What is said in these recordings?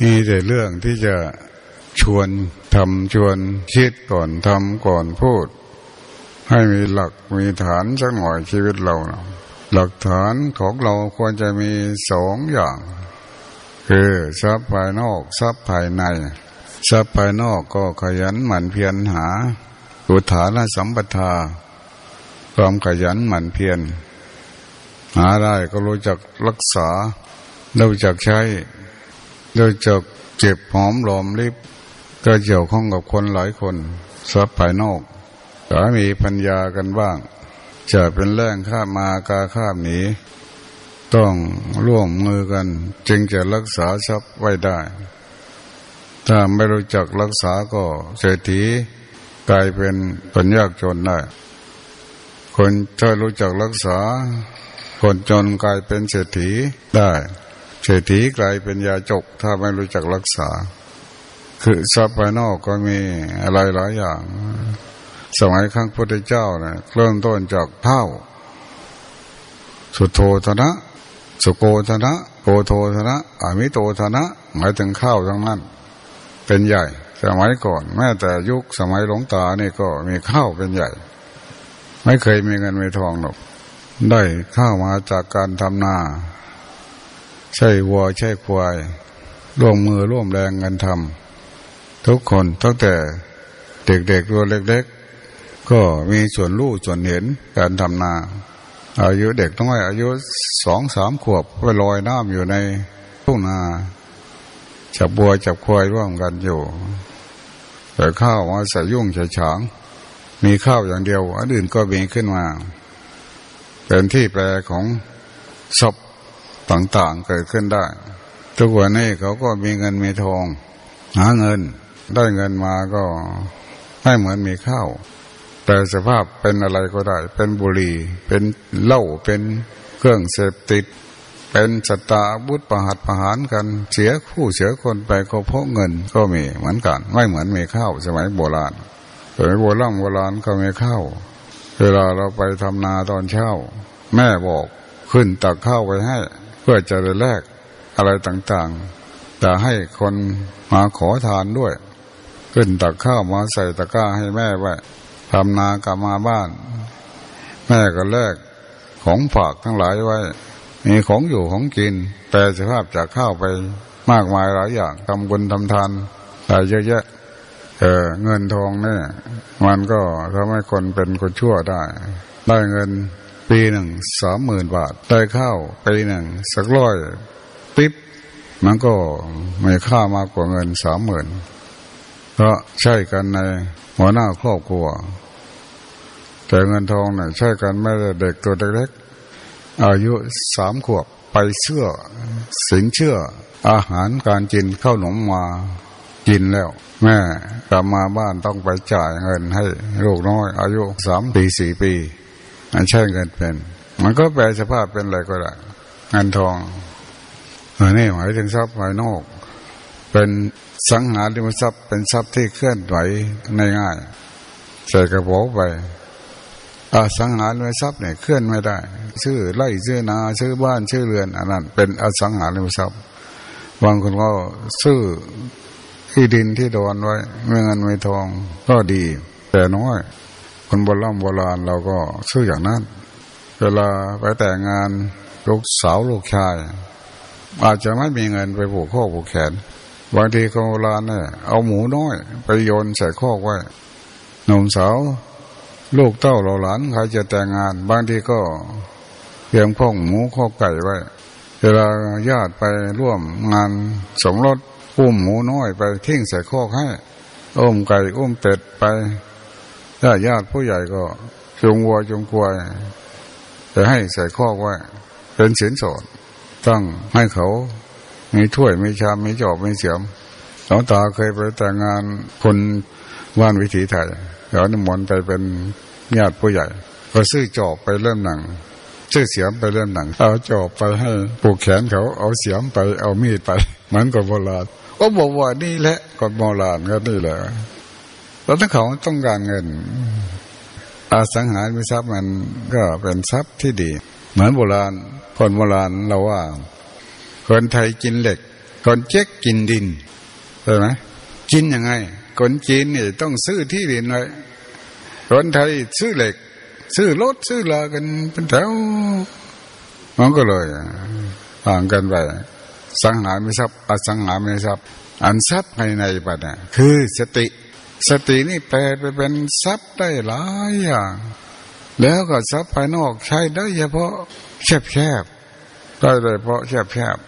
มีแต่เรื่องที่จะชวนทำชวนคิดก่อนทำก่อนพูด ให้มีหลักมีฐานสักหน่อยชีวิตเรานะหลักฐานของเราควรจะมีสองอย่าง คือทรัพย์ภายนอกทรัพย์ภายในทรัพย์ภายนอกก็ขยันหมั่นเพียรหาอุทานสัมปทา ความขยันหมั่นเพียรหาได้ก็รู้จักรักษารู้จักใช้ โดยจะเจ็บหอมหลอมริบก็เกี่ยวข้องกับคนหลายคนทรัพย์ภายนอกแต่มีปัญญากันบ้าง จะเป็นแรงข้ามมากาข้ามหนีต้องร่วมมือกัน จึงจะรักษาทรัพย์ไว้ได้ ถ้าไม่รู้จักรักษาก็เศรษฐีกลายเป็นคนยากจนได้ คนถ้ารู้จักรักษา คนจนกลายเป็นเศรษฐีได้ เศรษฐีกลายเป็นยาจก ถ้าไม่รู้จักรักษา คือทรัพย์ภายนอกก็มีอะไรหลายอย่าง สมัยครั้งพุทธเจ้าเนะเริ่มต้นจากเท่าสุโธธนะสุโกธนะโกโทธนะอามิโตธนะหมายถึงข้าวทั้งนั้น เป็นใหญ่ สมัยก่อน แม้แต่ยุคสมัยหลวงตานี่ก็มีข้าวเป็นใหญ่ ไม่เคยมีเงินมีทองหรอกได้ข้าวมาจากการทำนา ใช่วัวใช่ควาย ร่วมมือร่วมแรงกันทำทุกคนตั้งแต่เด็กๆตัวเล็ก ๆ ก็มีส่วนรู้ส่วนเห็นการทำนา อายุเด็กต้องให้อายุสองสามขวบไปลอยน้ำอยู่ในทุ่งนาจับบัวจับควายร่วมกันอยู่แต่ข้าวมาใส่ยุ่งใส่ฉาง มีข้าวอย่างเดียวอันอื่นก็มีขึ้นมาเป็นที่แปลของศพ ต่างๆเกิดขึ้นได้ ทุกวันนี้เขาก็มีเงินมีทอง หาเงิน ได้เงินมาก็ให้เหมือนมีข้าว แต่สภาพเป็นอะไรก็ได้ เป็นบุหรี่ เป็นเหล้า เป็นเครื่องเสพติด เป็นสตาบุตรประหัตประหารกัน เสียคู่เสียคนไปก็เพราะเงินก็มีเหมือนกัน ไม่เหมือนมีข้าวสมัยโบราณสมัยโบราณโบราณก็มีข้าวเวลาเราไปทำนาตอนเช้า แม่บอกขึ้นตักข้าวไปให้ เพื่อจะได้แลกอะไรต่างๆแต่ให้คนมาขอทานด้วย ขึ้นตักข้าวมาใส่ตะกร้าให้แม่ไว้ทำนากลับมาบ้าน แม่ก็แลกของฝากทั้งหลายไว้ มีของอยู่ของกิน แปลสภาพจากข้าวไปมากมายหลายอย่างทำบุญทำทานหลายเยอะแยะเออเงินทองเนี่ย มันก็ทำให้คนเป็นคนชั่วได้ ได้เงิน ปีหนึ่งสามหมื่นบาทได้ข้าวปีหนึ่งสักร้อยปิ๊บมันก็ไม่ค่ามากกว่าเงินสามหมื่นเพราะใช่กันในหัวหน้าครอบครัว แต่เงินทองเนี่ยใช่กันไม่ได้เด็กตัวเล็กๆอายุสามขวบไปเชื่อ สินเชื่อ อาหารการกินข้าวหนมมากินแล้ว แม่กลับมาบ้านต้องไปจ่ายเงินให้ลูกน้อย อายุสามปีสี่ปี มันใช่เงินเป็น มันก็แปลสภาพเป็นอะไรก็ได้เงินทองอันนี้หมายถึงทรัพย์ภายนอก เป็นสังหาริมทรัพย์เป็นทรัพย์ที่เคลื่อนไหวง่ายๆใส่กระเป๋าไปอสังหาริมทรัพย์เนี่ยเคลื่อนไม่ได้ ชื่อไร่ชื่อนาชื่อบ้านชื่อเรือนอันนั้นเป็นอสังหาริมทรัพย์บางคนก็ซื้อที่ดินที่ดอนไว้ไม่เงินไม่ทองก็ดี แต่น้อย คนโบราณโบราณเราก็ซื้ออย่างนั้น เวลาไปแต่งงานลูกสาวลูกชาย อาจจะไม่มีเงินไปผูกข้อผูกแขน บางทีคนโบราณเนี่ยเอาหมูน้อยไปโยนใส่ข้อไว้หนุ่มสาวลูกเต้าเราหลานใครจะแต่งงาน บางทีก็เตรียมข้องหมูข้อไก่ไว้ เวลาญาติไปร่วมงานสมรสอุ้มหมูน้อยไปทิ้งใส่คอให้อุ้มไก่อุ้มเป็ดไป ถ้าญาติผู้ใหญ่ก็จงวัวจงควายจะให้ใส่คอไว้เป็นเสินสอดต้องให้เขามีถ้วยมีชามมีจอบมีเสียมหลวงตาเคยไปแต่งงานคนว่านวิถีไทยเดี๋ยวนิมนต์ไปเป็นญาติผู้ใหญ่ ก็ซื้อจอบไปเริ่มหนังซื้อเสียมไปเริ่มหนัง เอาจอบไปให้ปลูกแขนเขาเอาเสียมไปเอามีดไปเหมือนกับโบราณก็บอกว่านี่แหละกฎโบราณก็นี่แหละ แล้วถ้าเขาต้องการเงินอสังหาริมทรัพย์มันก็เป็นทรัพย์ที่ดี เหมือนโบราณคนโบราณเราว่า คนไทยกินเหล็ก คนเจ๊กกินดินใช่ไหมกินยังไง คนจีนนี่ต้องซื้อที่ดินไว้คนไทยซื้อเหล็ก ซื้อรถซื้อลากันเป็นแถวมันก็เลยต่างกันไปสังหารม่ทรัพย์อสังหารม่ทรัพย์อันทรัพย์ภายในปัจเนี่ยคือสติ สตินี่แปลไปเป็นทรัพย์ได้หลายอย่างแล้วก็ทรัพย์ภายนอกใช้ได้เฉพาะแคบแคบได้เลยเพราะแคบแคบ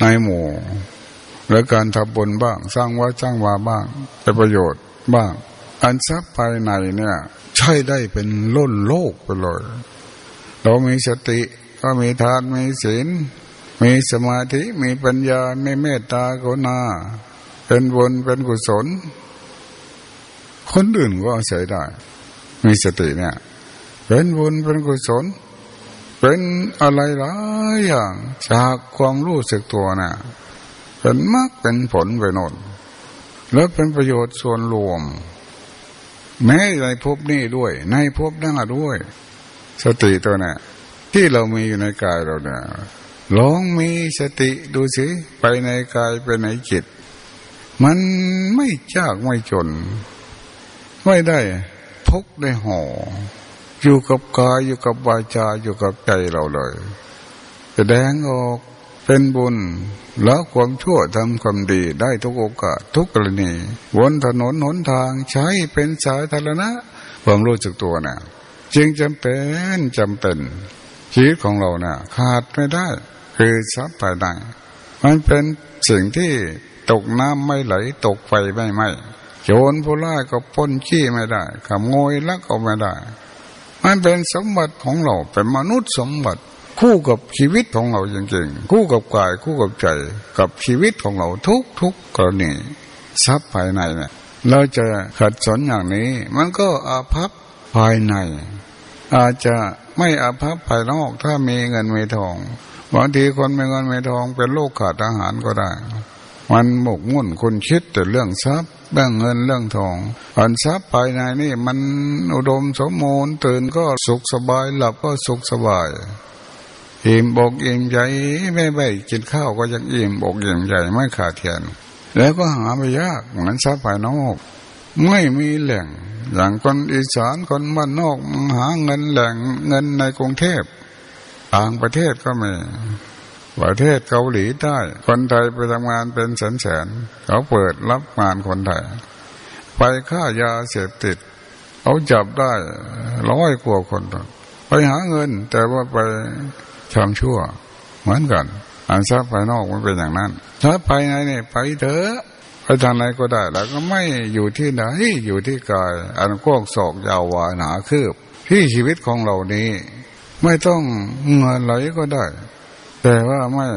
ในหมู่ แล้วการทำบุญบ้าง สร้างวัดสร้างวาบ้างเป็นประโยชน์บ้าง อันทรัพย์ภายในเนี่ย ใช้ได้เป็นล้นโลกไปเลย เรามีสติก็มีทานมีศีลมีสมาธิมีปัญญาไม่เมตตากรุณาเป็นบุญเป็นกุศล คนอื่นก็อาศัยได้ มีสติเนี่ย เป็นบุญเป็นกุศล เป็นอะไรหลายอย่างจากความรู้สึกตัวนะ่ะ เป็นมากเป็นผลไปโนนแล้วเป็นประโยชน์ส่วนรวม แม้ในภพนี้ด้วย ในภพหน้าด้วย สติตัวนี้ที่เรามีอยู่ในกายเราเนี่ยลองมีสติดูสิ ไปในกายไปในจิต มันไม่ยากไม่จน ไม่ได้พกได้ห่ออยู่กับกายอยู่กับวาจาอยู่กับใจเราเลยแสดงออกเป็นบุญแล้วความชั่วทำความดีได้ทุกโอกาสทุกกรณีวนถนนหนทางใช้เป็นสาธารณะ ความรู้จักตัวนะ่ะจึงจำเป็นจำเป็น ชีวิตของเราเนะ่ะ ขาดไม่ได้ คือทรัพย์ภายในมันเป็นสิ่งที่ตกน้ำไม่ไหลตกไฟไม่ไหม โจรผู้ร้ายก็ป้นขี้ไม่ได้ขโมยลักเอาไม่ได้ มันเป็นสมบัติของเราเป็นมนุษย์สมบัติ คู่กับชีวิตของเราจริงๆ คู่กับกายคู่กับใจ กับชีวิตของเราทุกทุกกรณีทรัพย์ภายในเนี่ยเราจะขัดสนอย่างนี้ มันก็อาภัพภายใน อาจจะไม่อาภัพภายนอกถ้ามีเงินมีทองบางทีคนไม่เงินไม่ทองเป็นโรคขาดอาหารก็ได้ มันหมกมุ่นคุณคิดแต่เรื่องทรัพย์ เรื่องเงินเรื่องทองอันทรัพย์ภายในนี่มันอุดมสมบูรณ์ตื่นก็สุขสบายหลับก็สุขสบายอิ่มบอกอิ่มใจไม่ไปกินข้าวก็ยังอิ่มบอกอิ่มใจไม่ขาดเทียนแล้วก็หาไม่ยากเหมือนทรัพย์ภายนอก ไม่มีแหล่ง อย่างคนอีสานคนบ้านนอกหาเงินแหล่งเงินในกรุงเทพต่างประเทศก็มี ประเทศเกาหลีใต้คนไทยไปทำงานเป็นแสนแสนเขาเปิดรับงานคนไทย ไปฆ่ายาเสพติดเขาจับได้ร้อยกว่าคน ไปหาเงิน แต่ว่าไปทำชั่ว เหมือนกันอันทรัพย์ภายนอกมันเป็นอย่างนั้นทรัพย์ภายในนี่ไปเถอะไปทางไหนก็ได้ แล้วก็ไม่อยู่ที่ไหนอยู่ที่กาย อันกว้างศอกยาววาหนาคืบ ที่ชีวิตของเรานี้ ไม่ต้องเงินไหลก็ได้ แต่ว่าไม่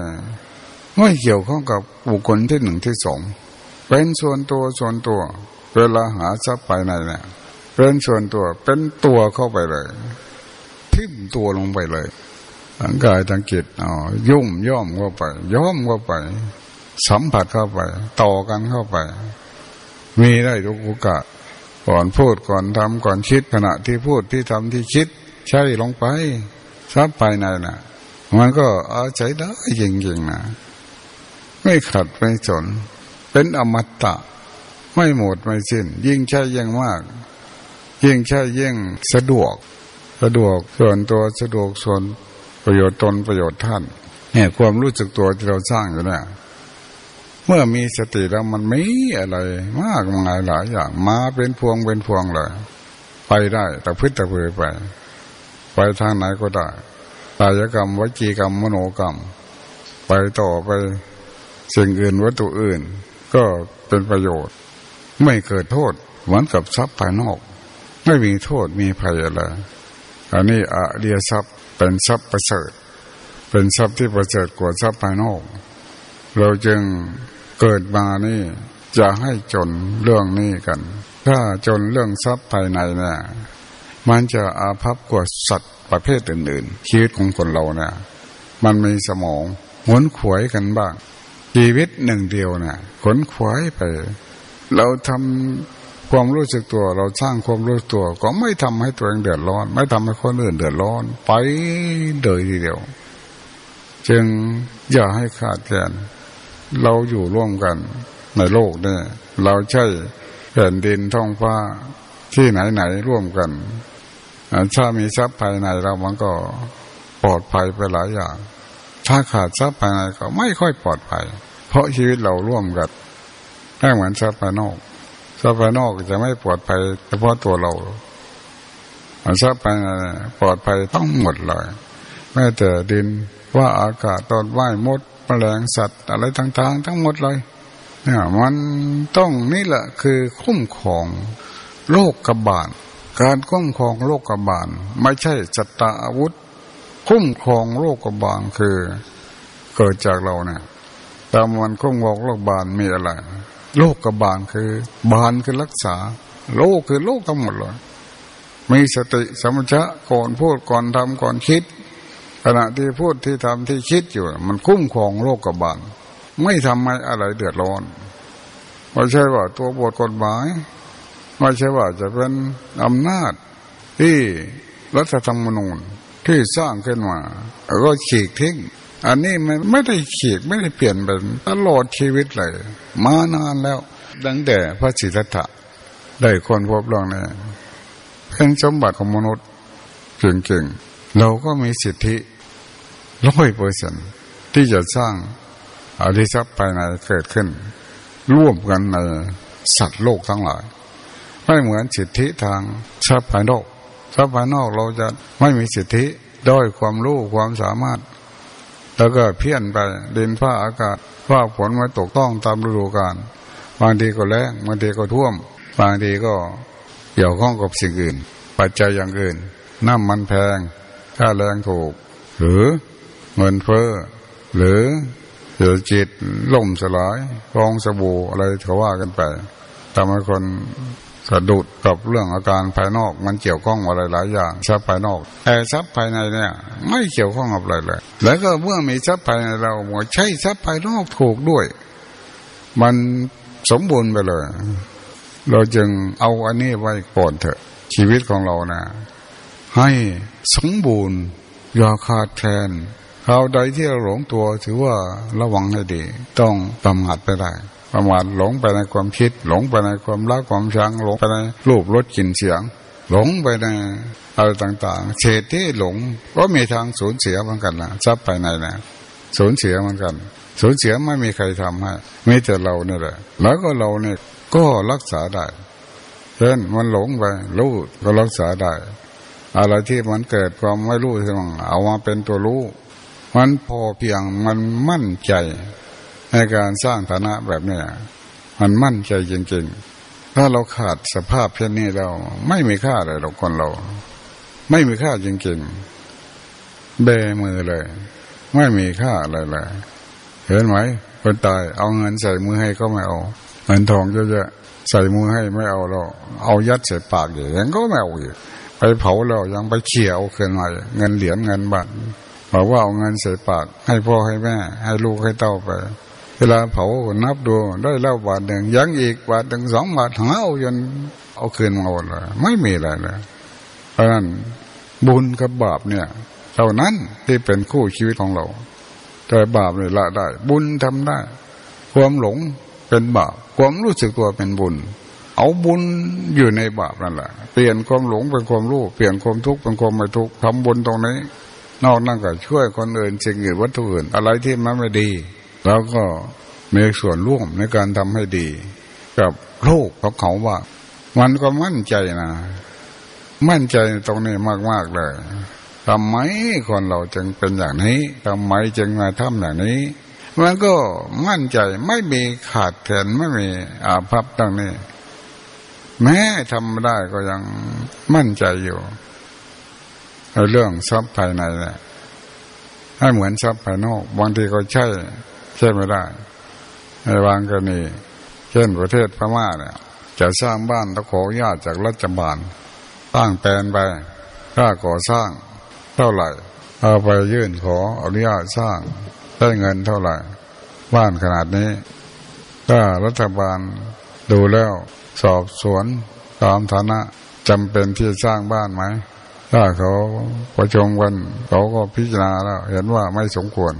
ไม่เกี่ยวข้องกับบุคคลที่หนึ่งที่สองเป็นส่วนตัวส่วนตัว เวลาหาทรัพย์ภายในเนี่ยเป็นส่วนตัวเป็นตัวเข้าไปเลย ทิ่มตัวลงไปเลยทั้งกายทั้งจิตอ๋อยุ่มย่อมเข้าไปย่อมเข้าไป สัมผัสเข้าไป ต่อกันเข้าไป มีได้ทุกโอกาสก่อนพูดก่อนทำก่อนคิดขณะที่พูดที่ทำที่คิด ใช่ลงไปทรัพย์ภายในนะ่ะ มันก็อาศัยได้จริงๆนะไม่ขัดไม่สนเป็นอมตะ ไม่หมดไม่สิ้น ยิ่งใช่ยิ่งมาก ยิ่งใช่ยิ่งสะดวก สะดวกส่วนตัวสะดวกส่วนประโยชน์ตนประโยชน์ท่านเนี่ยความรู้สึกตัวที่เราสร้างอยู่เนี่ยเมื่อมีสติแล้วมันไม่อะไร มากมายหลายอย่าง มาเป็นพวงเป็นพวงเลย ไปได้แต่พึ่งแต่เพื่อไป ไปทางไหนก็ได้ายกรรมวจีกรรมมโนกรรม ไปต่อไปสิ่งอื่นวัตถุอื่น ก็เป็นประโยชน์ ไม่เกิดโทษเหมือนกับทรัพย์ภายนอก ไม่มีโทษมีภัยอะไรอันนี้อะเรียทรัพย์เป็นทรัพย์ประเสริฐ เป็นทรัพย์ที่ประเสริฐกว่าทรัพย์ภายนอก เราจึงเกิดมานี่จะให้จนเรื่องนี้กัน ถ้าจนเรื่องทรัพย์ภายในเนี่ย มันจะอาภัพกว่าสัตว์ประเภทอื่นๆชีวิตของคนเราเนี่ยมันมีสมองหุนขวยกันบ้าง ชีวิตหนึ่งเดียวเนี่ยขนขวายไป เราทำความรู้สึกตัว เราสร้างความรู้สึกตัว ก็ไม่ทำให้ตัวเองเดือดร้อน ไม่ทำให้คนอื่นเดือดร้อน ไปเดยทีเดียว จึงอย่าให้ขาดแคลนเราอยู่ร่วมกันในโลกเนี่ยเราใช่แผ่นดินท้องฟ้าที่ไหนไหนร่วมกัน ถ้ามีทรัพย์ภายในเรามันก็ปลอดภัยไปหลายอย่าง ถ้าขาดทรัพย์ภายในก็ไม่ค่อยปลอดภัย เพราะชีวิตเราร่วมกันไม่เหมือนทรัพย์ภายนอกทรัพย์ภายนอกจะไม่ปลอดภัยเฉพาะตัวเราทรัพย์ภายในปลอดภัยต้องหมดเลยแม้แต่ดินว่าอากาศต้นไม้มดแมลงสัตว์ อะไรต่างๆ ทั้งหมดเลยเนี่ยมันต้องนี่แหละคือคุ้มครองโลกกบาล การคุ้มครองโลกกบาล ไม่ใช่จัตตาอาวุธ คุ้มครองโลกกบาลคือ เกิดจากเราเนี่ยตามวันคุ้มครองโลกบาลมีอะไร โลกกบาลคือ บาลคือรักษา โลกคือโลกทั้งหมดเลยมีสติสมัชะก่อนพูดก่อนทำก่อนคิด ขณะที่พูดที่ทำที่คิดอยู่ มันคุ้มครองโลกกบาลไม่ทำให้อะไรเดือดร้อนไม่ใช่ว่าตัวบทกฎหมาย ไม่ใช่ว่าจะเป็นอำนาจที่รัฐธรรมนูญที่สร้างขึ้นมาก็ฉีกทิ้งอันนี้มันไม่ได้ฉีกไม่ได้เปลี่ยนเป็นตลอดชีวิตเลย มานานแล้วดังแต่พระสิทธัตถะได้คนพบเรื่องนี้เป็นสมบัติของมนุษย์เก่งๆเราก็มีสิทธิร้อยเปอร์เซนที่จะสร้างอริทรัพย์ภายในเกิดขึ้น ร่วมกันในสัตว์โลกทั้งหลาย ไม่เหมือนสิทธิทางทรัพย์ภายนอกทรัพย์ภายนอกเราจะไม่มีสิทธิด้อยความรู้ความสามารถ แล้วก็เพี้ยนไปดินฟ้าอากาศว่าฝนมาตกต้องตามฤดูกาลบางทีก็แรงบางทีก็ท่วม บางทีก็เกี่ยวข้องกับสิ่งอื่น ปัจจัยอย่างอื่น น้ำมันแพงค่าแรงถูก หรือเงินเฟ้อหรือเศรษฐกิจล่มสลายฟองสบู่อะไรเขาว่ากันไปทำให้คน สะดุดกับเรื่องอาการภายนอกมันเกี่ยวข้องอะไรหลายอย่างทรัพย์ภายนอกแต่ทรัพย์ภายในเนี่ย ไม่เกี่ยวข้องกับอะไรเลย แล้วก็เมื่อมีทรัพย์ภายในเราใช้ทรัพย์ภายนอกถูกด้วย มันสมบูรณ์ไปเลย เราจึงเอาอันนี้ไว้ก่อนเถอะ ชีวิตของเรานะให้สมบูรณ์อย่าขาดแคลนคราวใดที่เราหลงตัวถือว่าระวังให้ดี ต้องประมาทไปได้ ประมาทหลงไปในความคิด หลงไปในความรักความชังหลงไปในรูปรสกลิ่นเสียง หลงไปในอะไรต่างๆเฉดที่หลงก็มีทางสูญเสียเหมือนกันนะทรัพย์ภายในนะสูญเสียเหมือนกันสูญเสียไม่มีใครทำให้ไม่แต่เราเนี่ยแหละ แล้วก็เราเนี่ยก็รักษาได้เช่นมันหลงไปรู้ก็รักษาได้ อะไรที่มันเกิดความไม่รู้ที่มันเอามาเป็นตัวรู้ มันพอเพียงมันมั่นใจ ในการสร้างฐานะแบบนี้มันมั่นใจจริง ๆ ถ้าเราขาดสภาพเช่นนี้เราไม่มีค่าเลยเราคนเรา ไม่มีค่าจริงๆเบมือเลย ไม่มีค่าอะไรเลยเห็นไหมคนตายเอาเงินใส่มือให้ก็ไม่เอาเงินทองเยอะๆใส่มือให้ไม่เอาเราเอายัดใส่ปากอย่างก็ไม่เอาอีกไปเผาเรายังไปเขี่ยเอาคืนมาเงินเหรียญเงินบาทบอกว่าเอาเงินใส่ปาก ให้พ่อให้แม่ ให้ลูกให้เต้าไป เวลาเผานับดูได้เล่าบาทหนึ่งยังอีกบาทถึงสองบาทหาเอาจนเอาคืนมาหมดเลยไม่มีอะไรเลยเพราะนั้นบุญกับบาปเนี่ยเท่านั้นที่เป็นคู่ชีวิตของเรา แต่บาปเนี่ยละได้ บุญทำได้ ความหลงเป็นบาป ความรู้สึกตัวเป็นบุญ เอาบุญอยู่ในบาปนั่นแหละเปลี่ยนความหลงเป็นความรู้เปลี่ยนความทุกข์เป็นความไม่ทุกข์ทำบุญตรงนี้ นอกนั่นก็ช่วยคนอื่นสิ่งอื่นวัตถุอื่นอะไรที่มันไม่ดี แล้วก็มีส่วนร่วมในการทำให้ดี กับโลกของเขาว่า มันก็มั่นใจนะ มั่นใจตรงนี้มาก ๆ เลยทำไมคนเราจึงเป็นอย่างนี้ทำไมจึงมาทำอย่างนี้ มันก็มั่นใจไม่มีขาดแคลนไม่มีอาภัพดังนี้ แม้ทำได้ก็ยังมั่นใจอยู่ในเรื่องทรัพย์ภายในเนี่ยให้เหมือนทรัพย์ภายนอกบางทีก็ใช่ ใช่ไม่ได้ในบางกรณีเช่นประเทศพม่าเนี่ยจะสร้างบ้านตะขอญาตจากรัฐบาลสร้างแปลนไปค่าก่อสร้างเท่าไหร่ เอาไปยื่นขออนุญาตสร้างได้เงินเท่าไหร่ บ้านขนาดนี้ ถ้ารัฐบาลดูแล้วสอบสวนตามฐานะจำเป็นที่สร้างบ้านไหมถ้าเขาประชมกันเขาก็พิจารณาแล้ว เห็นว่าไม่สมควร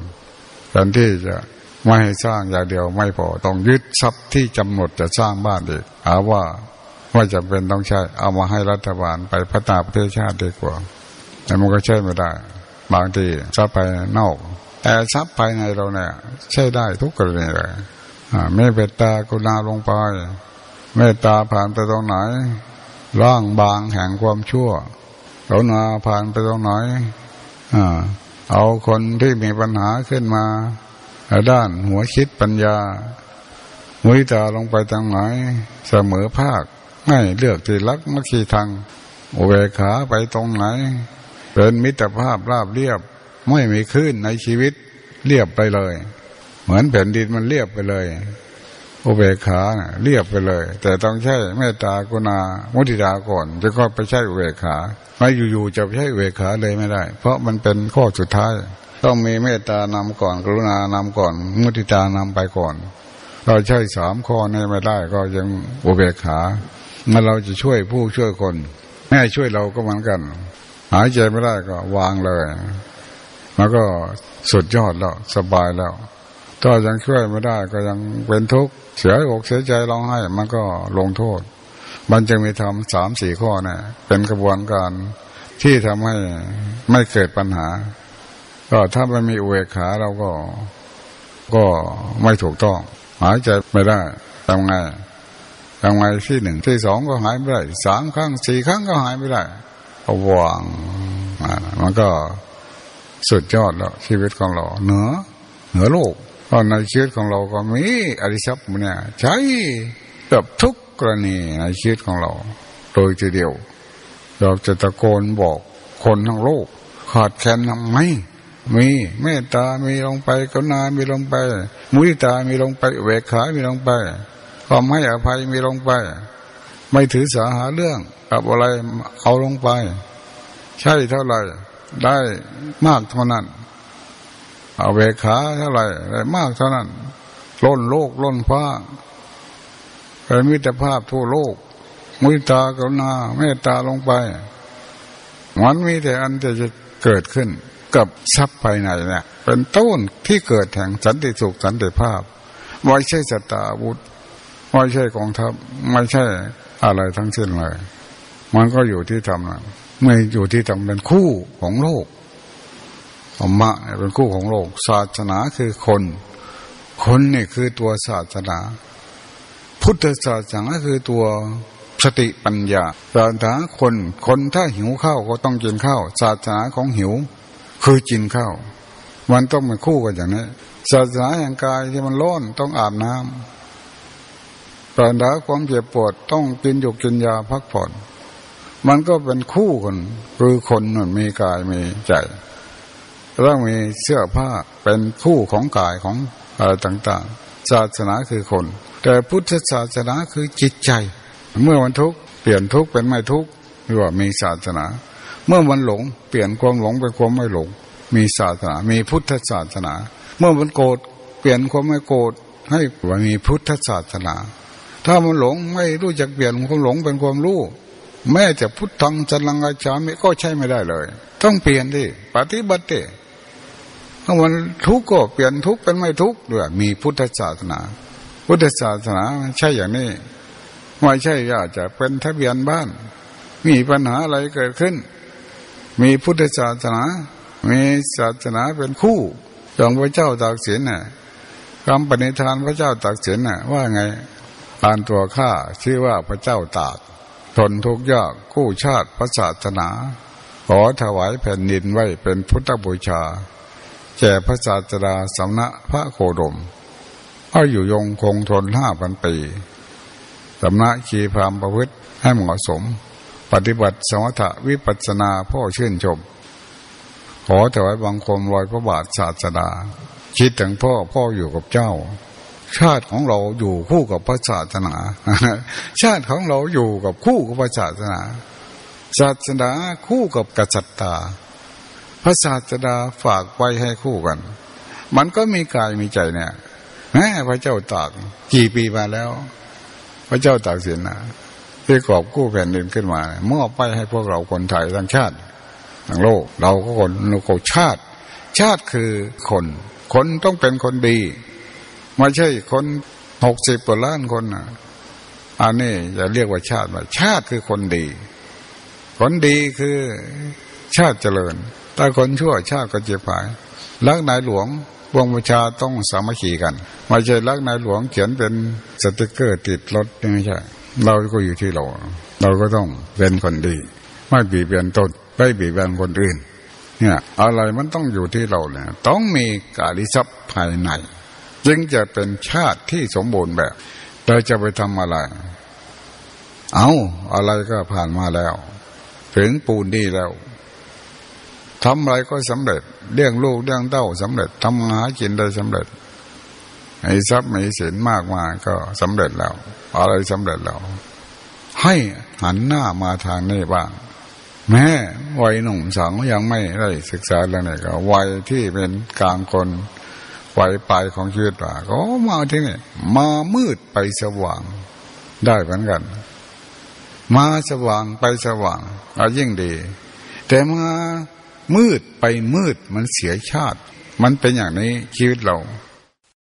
แทนที่จะ ไม่สร้างอย่างเดียวไม่พอ ต้องยึดทรัพย์ที่จำหนดจะสร้างบ้านอีกหาว่าว่าจะเป็นต้องใช้เอามาให้รัฐบาลไปพัฒนาประเทศชาติดีกว่า แต่มันก็ใช่ไม่ได้ บางทีทรัพย์ภายนอก แต่ทรัพย์ภายในเราเนี่ย ใช่ได้ทุกกรณีเลยไม่เบตตากุณาลงไปเมตตาผ่านไปตรงไหนร่างบางแห่งความชั่วเขานาผ่านไปตรงไหนอ่าเอาคนที่มีปัญหาขึ้นมา ด้านหัวคิดปัญญามุยตาลงไปทางไหนเสมอภาคไม่เลือกที่รักมักคีทางอุเบขาไปตรงไหน เป็นมิตรภาพราบเรียบไม่มีคลื่นในชีวิตเรียบไปเลย เหมือนแผ่นดินมันเรียบไปเลย อุเบกขาเรียบไปเลย แต่ต้องใช้เมตตากรุณามุทิตาก่อนจะก็ไปใช้อุเบกขาไม่อยู่ๆจะใช้อุเบกขาเลยไม่ได้ เพราะมันเป็นข้อสุดท้าย ต้องมีเมตตานำก่อน กรุณานำก่อน มุทิตานำไปก่อนเราใช้สามข้อนี้ไม่ได้ก็ยังอุเบกขาเมื่อเราจะช่วยผู้ช่วยคนแม่ช่วยเราก็เหมือนกัน หายใจไม่ได้ก็วางเลย แล้วก็สุดยอดแล้ว สบายแล้ว ถ้ายังช่วยไม่ได้ ก็ยังเป็นทุกข์เสียอกเสียใจร้องไห้ มันก็ลงโทษ มันจะมีทำสามสี่ข้อเนะี่ยเป็นกระบวนการที่ทำให้ไม่เกิดปัญหา ก็ถ้ามันมีอุเบกขาเราก็ ก็ไม่ถูกต้อง หายใจไม่ได้ทำไงทำไงที่หนึ่งที่สองก็หายไม่ได้สามครั้งสี่ครั้งก็หายไม่ได้เอาวางมันก็สุดยอดแล้วชีวิตของเราเหนือเหนือโลก เพราะในชีวิตของเราก็มีอริชับเนี่ยใช้กับทุกกรณีในชีวิตของเรา โดยทีเดียว เราจะตะโกนบอกคนทั้งโลกขาดแคลนทำไมมีเมตตามีลงไปกรุณามีลงไป มุทิตามีลงไปเวขามีลงไปความให้อภัยมีลงไป ไม่ถือสาหาเรื่องกับอะไรเอาลงไป ใช่เท่าไหร่ได้มากเท่านั้น เอาเวขาเท่าไหร่ได้มากเท่านั้นล้นโลกล้นฟ้าเป็นมิตรภาพทั่วโลก มุตตากรุณาเมตตาลงไปมันมีแต่อันจะเกิดขึ้นกับทรัพย์ภายในเนี่ยเป็นต้นที่เกิดแห่งสันติสุขสันติภาพไม่ใช่สตาวุธไม่ใช่กองทัพไม่ใช่อะไรทั้งสิ้นเลย มันก็อยู่ที่ทำนะไม่อยู่ที่ทำเป็นคู่ของโลก ธรรมะเป็นคู่ของโลก ศาสนาคือคน คนนี่คือตัวศาสนา พุทธศาสนาคือตัวสติปัญญาศาสนาคนคนถ้าหิวข้าวก็ต้องกินข้าว ศาสนาของหิว คือกินข้าว มันต้องเป็นคู่กันอย่างนี้ศาสนาแห่งกายที่มันร้อนต้องอาบน้ำปัญหาความเจ็บปวดต้องกินหยกกินยาพักผ่อน มันก็เป็นคู่กันคือคนมันมีกายมีใจ ต้องมีเสื้อผ้าเป็นคู่ของกายของอะไรต่างๆ ศาสนาคือคน แต่พุทธศาสนาคือจิตใจ เมื่อมันทุกข์เปลี่ยนทุกข์เป็นไม่ทุกข์หรือว่ามีศาสนา เมื่อมันหลง เปลี่ยนความหลงเป็นความไม่หลง มีศาสนา มีพุทธศาสนา เมื่อมันโกรธเปลี่ยนความไม่โกรธให้ว่ามีพุทธศาสนา ถ้ามันหลงไม่รู้จักเปลี่ยนความหลงเป็นความรู้แม้จะพุทธังจันลังอาจามิก็ใช่ไม่ได้เลย ต้องเปลี่ยนดิปฏิบัติ ถ้ามันทุกข์ก็เปลี่ยนทุกข์เป็นไม่ทุกข์ด้วยมีพุทธศาสนา พุทธศาสนาใช่อย่างนี้ไม่ใช่อยากจะเป็นทะเบียนบ้าน มีปัญหาอะไรเกิดขึ้น มีพุทธศาสนา มีศาสนาเป็นคู่จองพระเจ้าตากสินน่ะคำปณิธานพระเจ้าตากสินน่ะ ว่าไงอ่านตัวข้าชื่อว่าพระเจ้าตาก ทนทุกข์ยากกู้ชาติพระศาสนา ขอถวายแผ่นดินไว้เป็นพุทธบูชา แก่พระศาสดาสำนักพระโคดมเอาอยู่ยงคงทนห้าพันปีสำนักขีพรามประพฤติให้เหมาะสม ปฏิบัติสมถะวิปัสสนาพ่อชื่นชม ขอถวายบังคมรอยพระบาทศาสดา คิดถึงพ่อพ่ออยู่กับเจ้า ชาติของเราอยู่คู่กับพระศาสนา ชาติของเราอยู่กับคู่กับพระศาสนา ศาสนาคู่กับกษัตริย์ พระศาสดาฝากไว้ให้คู่กัน มันก็มีกายมีใจเนี่ยแม่พระเจ้าตากกี่ปีมาแล้ว พระเจ้าตากสินนะที่กอบกู้แผ่นดินขึ้นมามอบไปให้พวกเราคนไทยทั้งชาติทั้งโลก เราก็คนเราก็ชาติ ชาติคือคน คนต้องเป็นคนดี ไม่ใช่คนหกสิบกว่าล้านคนนะอันนี้จะเรียกว่าชาติว่าชาติคือคนดี คนดีคือชาติเจริญ ถ้าคนชั่วชาติก็เจ็บหายรักนายหลวงวงประชาต้องสามัคคีกันไม่ใช่รักนายหลวงเขียนเป็นสติกเกอร์ติดรถไม่ใช่เราก็อยู่ที่เรา เราก็ต้องเป็นคนดี ไม่บีบเบียนตนไม่บีบเบียนคนอื่น เนี่ย อะไรมันต้องอยู่ที่เราเนี่ยต้องมีกาลิทรัพย์ภายในจึงจะเป็นชาติที่สมบูรณ์แบบเราจะไปทำอะไร เอาอะไรก็ผ่านมาแล้ว ถึงปูนดีแล้ว ทำอะไรก็สำเร็จเลี้ยงลูกเลี้ยงเต้าสำเร็จทำงานกินได้สำเร็จไอ้ทรัพย์มีสินมากมายก็สำเร็จแล้ว อะไรสำเร็จแล้ว ให้หันหน้ามาทางนี้บ้างแม่วัยหนุ่มสาวยังไม่ได้ศึกษาเรื่องนี้ก็วัยที่เป็นกลางคนวัยปลายของชีวิตว่าก็มาที่นี่มามืดไปสว่างได้เหมือนกัน มาสว่างไปสว่าง เอายิ่งดี แต่มา มืดไปมืดมันเสียชาติ มันเป็นอย่างนี้ชีวิตเรา